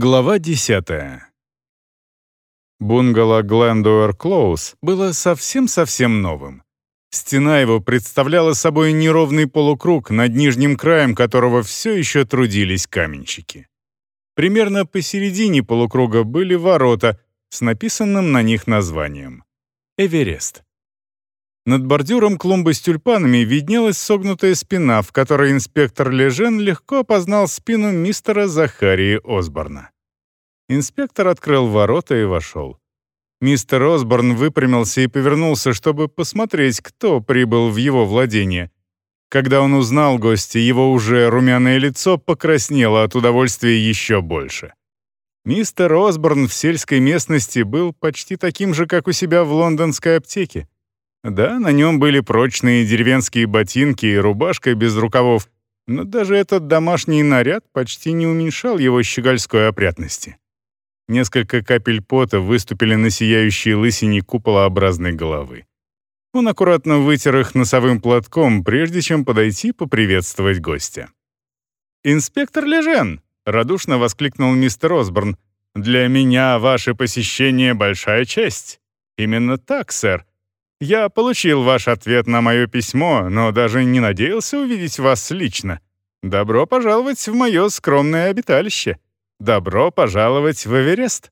Глава 10. Бунгало Глендуэр Клоус было совсем-совсем новым. Стена его представляла собой неровный полукруг, над нижним краем которого все еще трудились каменщики. Примерно посередине полукруга были ворота с написанным на них названием «Эверест». Над бордюром клумбы с тюльпанами виднелась согнутая спина, в которой инспектор Лежен легко опознал спину мистера Захарии Осборна. Инспектор открыл ворота и вошел. Мистер Осборн выпрямился и повернулся, чтобы посмотреть, кто прибыл в его владение. Когда он узнал гостя, его уже румяное лицо покраснело от удовольствия еще больше. Мистер Осборн в сельской местности был почти таким же, как у себя в лондонской аптеке. Да, на нем были прочные деревенские ботинки и рубашка без рукавов, но даже этот домашний наряд почти не уменьшал его щегольской опрятности. Несколько капель пота выступили на сияющей лысине куполообразной головы. Он аккуратно вытер их носовым платком, прежде чем подойти поприветствовать гостя. «Инспектор Лежен!» — радушно воскликнул мистер Осборн. «Для меня ваше посещение — большая честь». «Именно так, сэр. Я получил ваш ответ на мое письмо, но даже не надеялся увидеть вас лично. Добро пожаловать в мое скромное обиталище. Добро пожаловать в Эверест.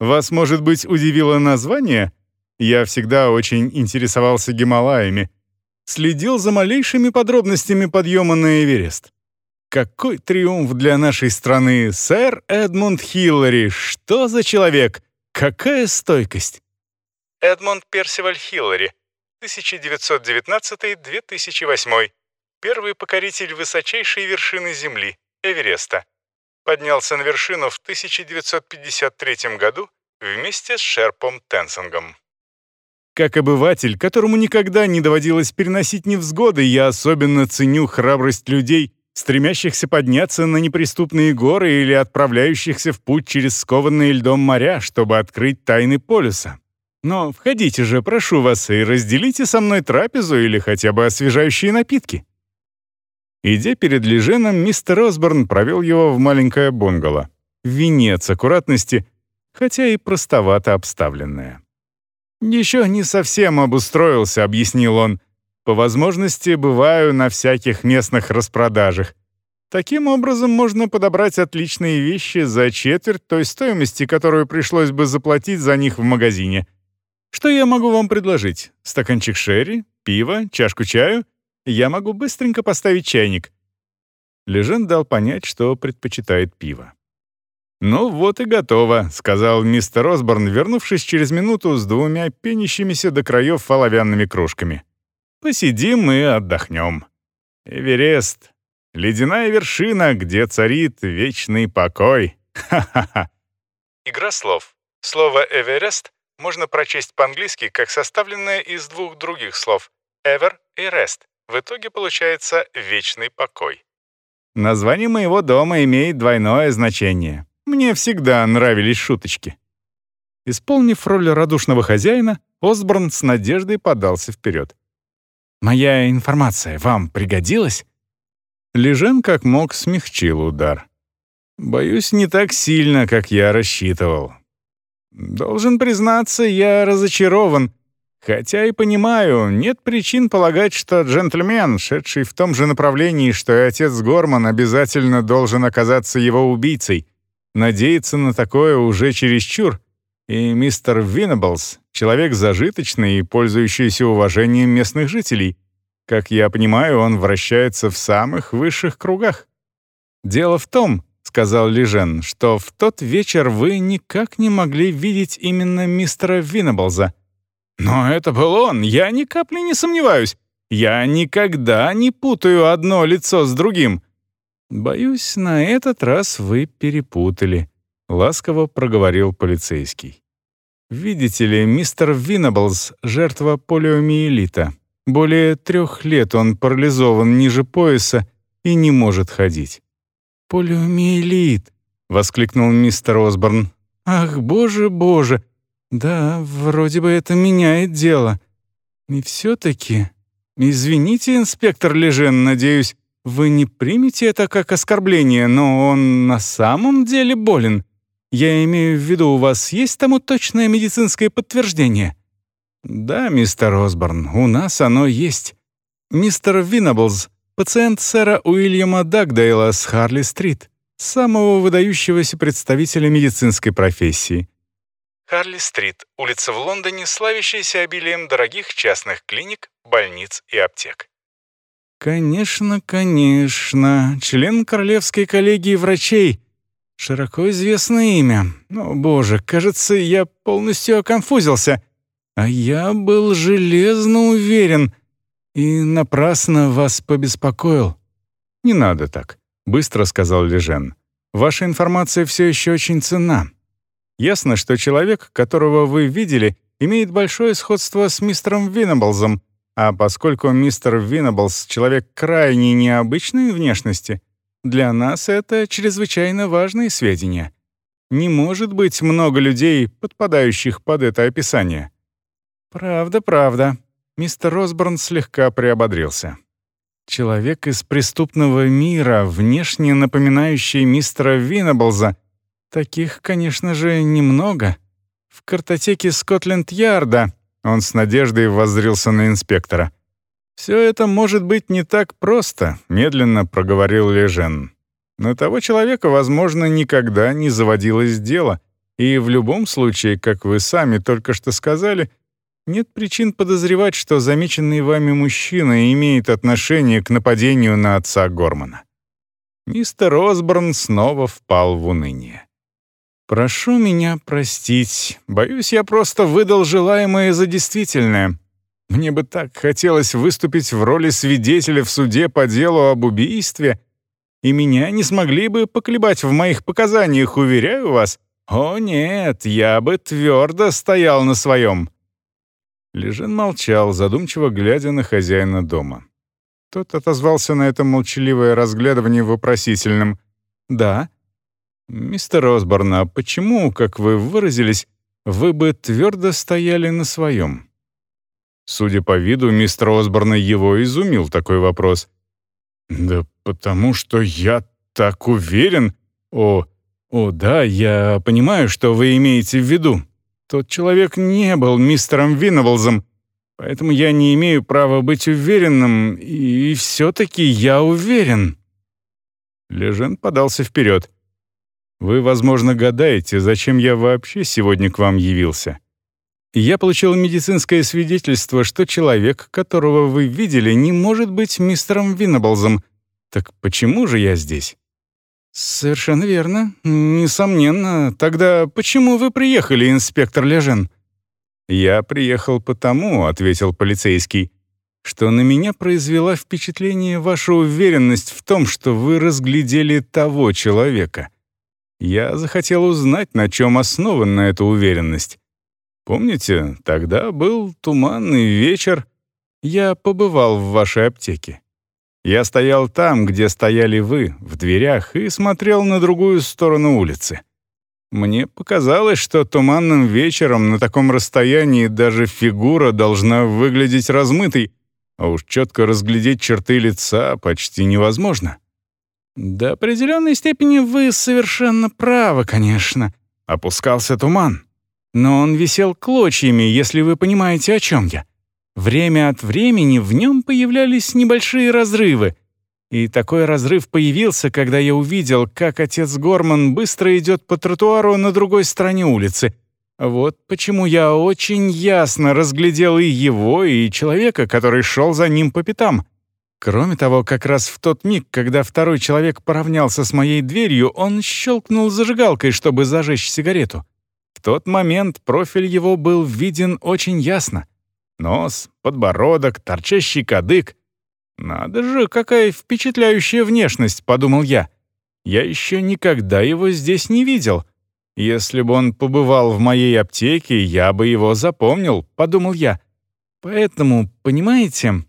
Вас, может быть, удивило название? Я всегда очень интересовался Гималаями. Следил за малейшими подробностями подъема на Эверест. Какой триумф для нашей страны, сэр Эдмунд Хиллари! Что за человек? Какая стойкость! Эдмонд Персиваль Хиллари, 1919-2008, первый покоритель высочайшей вершины Земли, Эвереста. Поднялся на вершину в 1953 году вместе с Шерпом Тенсингом. Как обыватель, которому никогда не доводилось переносить невзгоды, я особенно ценю храбрость людей, стремящихся подняться на неприступные горы или отправляющихся в путь через скованные льдом моря, чтобы открыть тайны полюса. Но входите же, прошу вас, и разделите со мной трапезу или хотя бы освежающие напитки». Идя перед Леженом, мистер Осборн провел его в маленькое бунгало. Венец аккуратности, хотя и простовато обставленное. «Еще не совсем обустроился», — объяснил он. «По возможности бываю на всяких местных распродажах. Таким образом можно подобрать отличные вещи за четверть той стоимости, которую пришлось бы заплатить за них в магазине. Что я могу вам предложить? Стаканчик шерри, пиво, чашку чаю? Я могу быстренько поставить чайник». Лежен дал понять, что предпочитает пиво. «Ну вот и готово», — сказал мистер Осборн, вернувшись через минуту с двумя пенящимися до краев оловянными кружками. «Посидим и отдохнем. Эверест. Ледяная вершина, где царит вечный покой. Ха-ха-ха». Игра слов. Слово «Эверест» можно прочесть по-английски как составленное из двух других слов «ever» и «rest». В итоге получается «вечный покой». Название моего дома имеет двойное значение. Мне всегда нравились шуточки. Исполнив роль радушного хозяина, Осборн с надеждой подался вперед. «Моя информация вам пригодилась?» Лежен как мог смягчил удар. «Боюсь, не так сильно, как я рассчитывал. Должен признаться, я разочарован. Хотя и понимаю, нет причин полагать, что джентльмен, шедший в том же направлении, что и отец Горман, обязательно должен оказаться его убийцей. Надеяться на такое уже чересчур. И мистер Виннеблс — человек зажиточный и пользующийся уважением местных жителей. Как я понимаю, он вращается в самых высших кругах. Дело в том, — сказал Лижен, — что в тот вечер вы никак не могли видеть именно мистера Виннеблза. Но это был он, я ни капли не сомневаюсь. Я никогда не путаю одно лицо с другим. Боюсь, на этот раз вы перепутали, — ласково проговорил полицейский. Видите ли, мистер Виннеблз — жертва полиомиелита. Более трех лет он парализован ниже пояса и не может ходить. «Полиомиелит!» — воскликнул мистер Осборн. «Ах, боже, боже! Да, вроде бы это меняет дело. И все-таки... Извините, инспектор Лежен, надеюсь, вы не примете это как оскорбление, но он на самом деле болен. Я имею в виду, у вас есть тому точное медицинское подтверждение?» «Да, мистер Осборн, у нас оно есть. Мистер Виннаблз, пациент сэра Уильяма Дагдейла с Харли-стрит, самого выдающегося представителя медицинской профессии. Харли-стрит, улица в Лондоне, славящаяся обилием дорогих частных клиник, больниц и аптек. «Конечно, конечно. Член Королевской коллегии врачей. Широко известное имя. О, боже, кажется, я полностью оконфузился. А я был железно уверен и напрасно вас побеспокоил». «Не надо так», — быстро сказал Лежен. «Ваша информация все еще очень ценна. Ясно, что человек, которого вы видели, имеет большое сходство с мистером Винаблзом, а поскольку мистер Винаблз — человек крайне необычной внешности, для нас это чрезвычайно важные сведения. Не может быть много людей, подпадающих под это описание. Правда, правда. Мистер Осборн слегка приободрился. Человек из преступного мира, внешне напоминающий мистера Виннаблза, таких, конечно же, немного. В картотеке Скотленд-Ярда он с надеждой воззрился на инспектора. «Все это может быть не так просто», — медленно проговорил Лежен. «На того человека, возможно, никогда не заводилось дело, и в любом случае, как вы сами только что сказали, нет причин подозревать, что замеченный вами мужчина имеет отношение к нападению на отца Гормана». Мистер Осборн снова впал в уныние. «Прошу меня простить. Боюсь, я просто выдал желаемое за действительное. Мне бы так хотелось выступить в роли свидетеля в суде по делу об убийстве, и меня не смогли бы поколебать в моих показаниях, уверяю вас. О нет, я бы твердо стоял на своем». Лежин молчал, задумчиво глядя на хозяина дома. Тот отозвался на это молчаливое разглядывание вопросительным «Да». «Мистер Осборн, а почему, как вы выразились, вы бы твердо стояли на своем?» Судя по виду, мистер Осборна его изумил такой вопрос. «Да потому что я так уверен. О, о, да, я понимаю, что вы имеете в виду. Тот человек не был мистером Виннеблзом, поэтому я не имею права быть уверенным, и все-таки я уверен». Лежен подался вперед. Вы, возможно, гадаете, зачем я вообще сегодня к вам явился. Я получил медицинское свидетельство, что человек, которого вы видели, не может быть мистером Виннеблзом. Так почему же я здесь? Совершенно верно. Несомненно. Тогда почему вы приехали, инспектор Лежен? Я приехал потому, ответил полицейский, что на меня произвела впечатление ваша уверенность в том, что вы разглядели того человека. Я захотел узнать, на чем основана эта уверенность. Помните, тогда был туманный вечер. Я побывал в вашей аптеке. Я стоял там, где стояли вы, в дверях, и смотрел на другую сторону улицы. Мне показалось, что туманным вечером на таком расстоянии даже фигура должна выглядеть размытой, а уж четко разглядеть черты лица почти невозможно. До определенной степени вы совершенно правы, конечно. Опускался туман. Но он висел клочьями, если вы понимаете, о чем я. Время от времени в нем появлялись небольшие разрывы. И такой разрыв появился, когда я увидел, как отец Горман быстро идет по тротуару на другой стороне улицы. Вот почему я очень ясно разглядел и его, и человека, который шел за ним по пятам. Кроме того, как раз в тот миг, когда второй человек поравнялся с моей дверью, он щелкнул зажигалкой, чтобы зажечь сигарету. В тот момент профиль его был виден очень ясно. Нос, подбородок, торчащий кадык. «Надо же, какая впечатляющая внешность», — подумал я. «Я еще никогда его здесь не видел. Если бы он побывал в моей аптеке, я бы его запомнил», — подумал я. «Поэтому, понимаете...»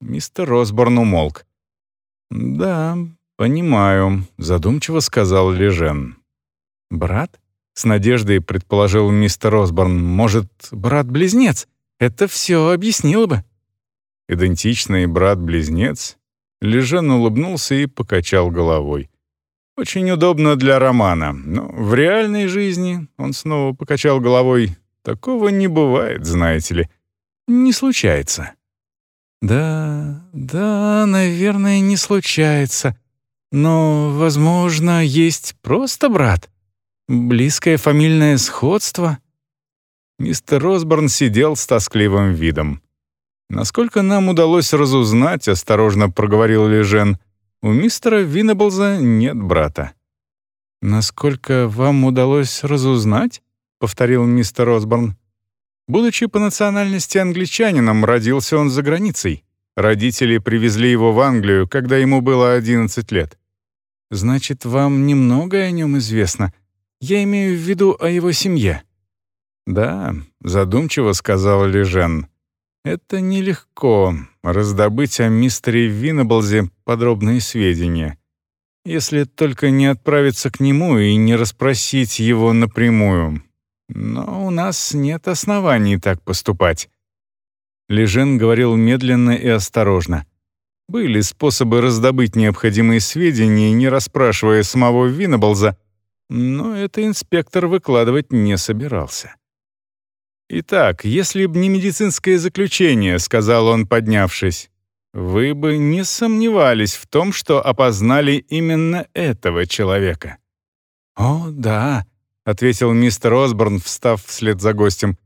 Мистер Росборн умолк. «Да, понимаю», — задумчиво сказал Лежен. «Брат?» — с надеждой предположил мистер Росборн. «Может, брат-близнец? Это все объяснило бы». Идентичный брат-близнец? Лежен улыбнулся и покачал головой. Очень удобно для романа, но в реальной жизни, он снова покачал головой, такого не бывает, знаете ли. Не случается. Да, да, наверное, не случается. Но, возможно, есть просто брат. Близкое фамильное сходство. Мистер Росборн сидел с тоскливым видом. Насколько нам удалось разузнать, осторожно проговорил Лежен, у мистера Виннеблза нет брата. «Насколько вам удалось разузнать?» — повторил мистер Осборн. Будучи по национальности англичанином, родился он за границей. Родители привезли его в Англию, когда ему было 11 лет. «Значит, вам немного о нем известно? Я имею в виду о его семье». «Да», — задумчиво сказал Лежен. Это нелегко — раздобыть о мистере Виннеблзе подробные сведения. Если только не отправиться к нему и не расспросить его напрямую. Но у нас нет оснований так поступать. Лежен говорил медленно и осторожно. Были способы раздобыть необходимые сведения, не расспрашивая самого Виннеблза, но это инспектор выкладывать не собирался. «Итак, если б не медицинское заключение», — сказал он, поднявшись, «вы бы не сомневались в том, что опознали именно этого человека». «О, да», — ответил мистер Осборн, встав вслед за гостем.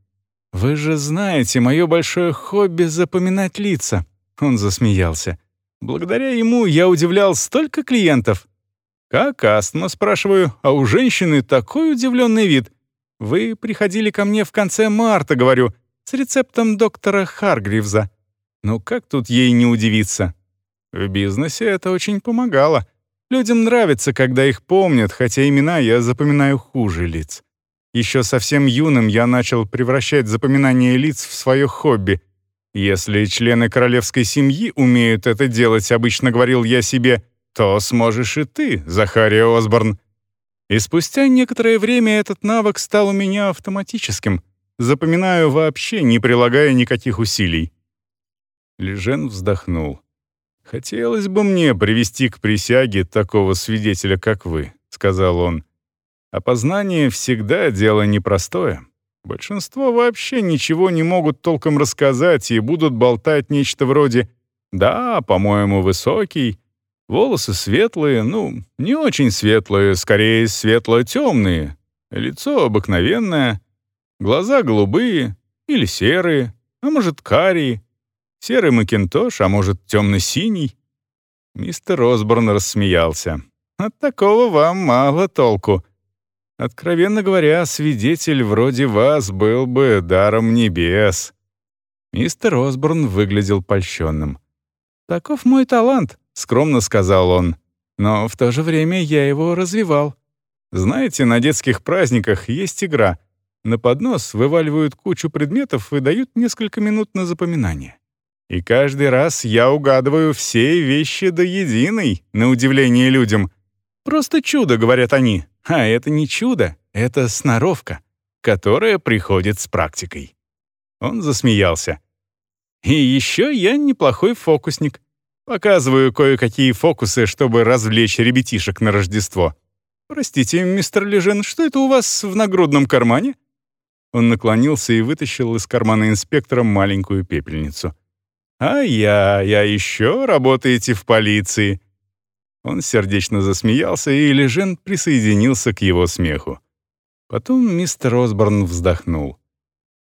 «Вы же знаете, мое большое хобби — запоминать лица». Он засмеялся. «Благодаря ему я удивлял столько клиентов». «Как астма?» — спрашиваю, а у женщины такой удивленный вид — вы приходили ко мне в конце марта, говорю, с рецептом доктора Харгривза. Ну как тут ей не удивиться? В бизнесе это очень помогало. Людям нравится, когда их помнят, хотя имена я запоминаю хуже лиц. Еще совсем юным я начал превращать запоминание лиц в свое хобби. Если члены королевской семьи умеют это делать, обычно говорил я себе, то сможешь и ты, Захария Осборн. И спустя некоторое время этот навык стал у меня автоматическим. Запоминаю вообще, не прилагая никаких усилий. Лежен вздохнул. «Хотелось бы мне привести к присяге такого свидетеля, как вы», — сказал он. «Опознание всегда дело непростое. Большинство вообще ничего не могут толком рассказать и будут болтать нечто вроде «Да, по-моему, высокий», Волосы светлые, ну, не очень светлые, скорее светло-темные. Лицо обыкновенное. Глаза голубые или серые, а может, карие. Серый макинтош, а может, темно-синий. Мистер Осборн рассмеялся. От такого вам мало толку. Откровенно говоря, свидетель вроде вас был бы даром небес. Мистер Осборн выглядел польщенным. «Таков мой талант. — скромно сказал он. «Но в то же время я его развивал. Знаете, на детских праздниках есть игра. На поднос вываливают кучу предметов и дают несколько минут на запоминание. И каждый раз я угадываю все вещи до единой, на удивление людям. Просто чудо, говорят они. А это не чудо, это сноровка, которая приходит с практикой». Он засмеялся. «И еще я неплохой фокусник. Показываю кое-какие фокусы, чтобы развлечь ребятишек на Рождество. Простите, мистер Лежен, что это у вас в нагрудном кармане?» Он наклонился и вытащил из кармана инспектора маленькую пепельницу. «А я, я еще работаете в полиции?» Он сердечно засмеялся, и Лежен присоединился к его смеху. Потом мистер Осборн вздохнул.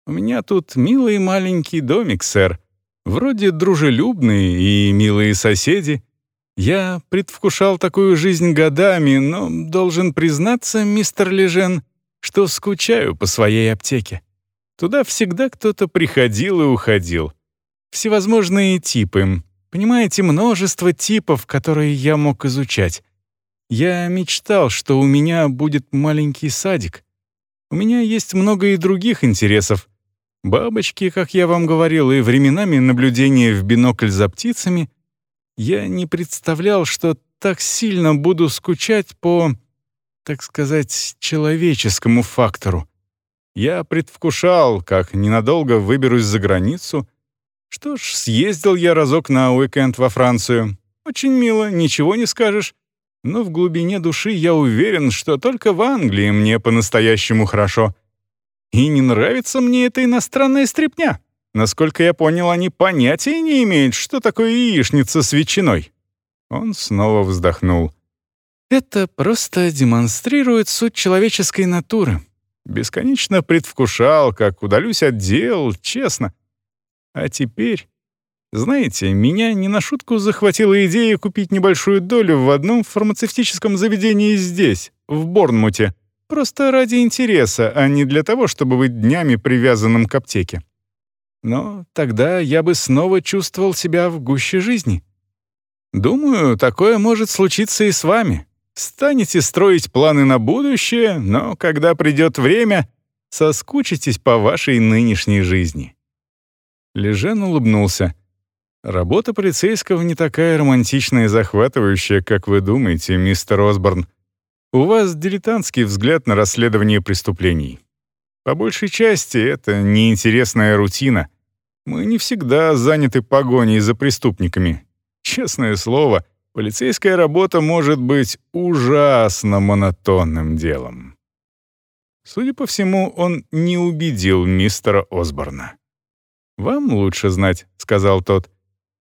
«У меня тут милый маленький домик, сэр. Вроде дружелюбные и милые соседи. Я предвкушал такую жизнь годами, но должен признаться, мистер Лежен, что скучаю по своей аптеке. Туда всегда кто-то приходил и уходил. Всевозможные типы. Понимаете, множество типов, которые я мог изучать. Я мечтал, что у меня будет маленький садик. У меня есть много и других интересов — Бабочки, как я вам говорил, и временами наблюдение в бинокль за птицами, я не представлял, что так сильно буду скучать по, так сказать, человеческому фактору. Я предвкушал, как ненадолго выберусь за границу. Что ж, съездил я разок на уикенд во Францию. Очень мило, ничего не скажешь. Но в глубине души я уверен, что только в Англии мне по-настоящему хорошо. И не нравится мне эта иностранная стряпня. Насколько я понял, они понятия не имеют, что такое яичница с ветчиной». Он снова вздохнул. «Это просто демонстрирует суть человеческой натуры. Бесконечно предвкушал, как удалюсь от дел, честно. А теперь... Знаете, меня не на шутку захватила идея купить небольшую долю в одном фармацевтическом заведении здесь, в Борнмуте. Просто ради интереса, а не для того, чтобы быть днями привязанным к аптеке. Но тогда я бы снова чувствовал себя в гуще жизни. Думаю, такое может случиться и с вами. Станете строить планы на будущее, но когда придет время, соскучитесь по вашей нынешней жизни». Лежен улыбнулся. «Работа полицейского не такая романтичная и захватывающая, как вы думаете, мистер Осборн. У вас дилетантский взгляд на расследование преступлений. По большей части это неинтересная рутина. Мы не всегда заняты погоней за преступниками. Честное слово — полицейская работа может быть ужасно монотонным делом. Судя по всему, он не убедил мистера Осборна. «Вам лучше знать», — сказал тот.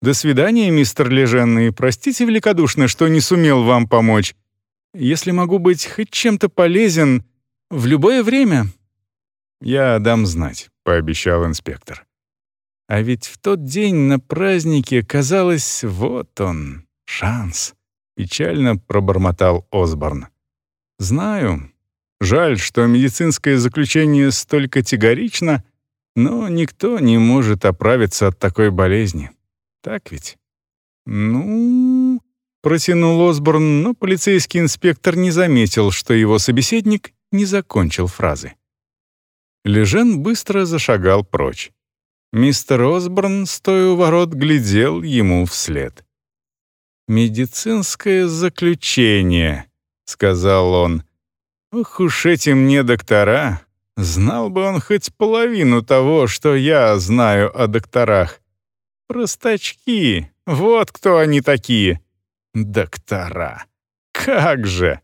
«До свидания, мистер Лежен, и простите великодушно, что не сумел вам помочь. Если могу быть хоть чем-то полезен, в любое время...» «Я дам знать», — пообещал инспектор. А ведь в тот день на празднике казалось, вот он, «Шанс», — печально пробормотал Осборн. «Знаю. Жаль, что медицинское заключение столь категорично, но никто не может оправиться от такой болезни. Так ведь?» «Ну...» — протянул Осборн, но полицейский инспектор не заметил, что его собеседник не закончил фразы. Лежен быстро зашагал прочь. Мистер Осборн, стоя у ворот, глядел ему вслед. «Медицинское заключение», — сказал он. «Ох уж эти мне доктора! Знал бы он хоть половину того, что я знаю о докторах. Простачки, вот кто они такие. Доктора. Как же!»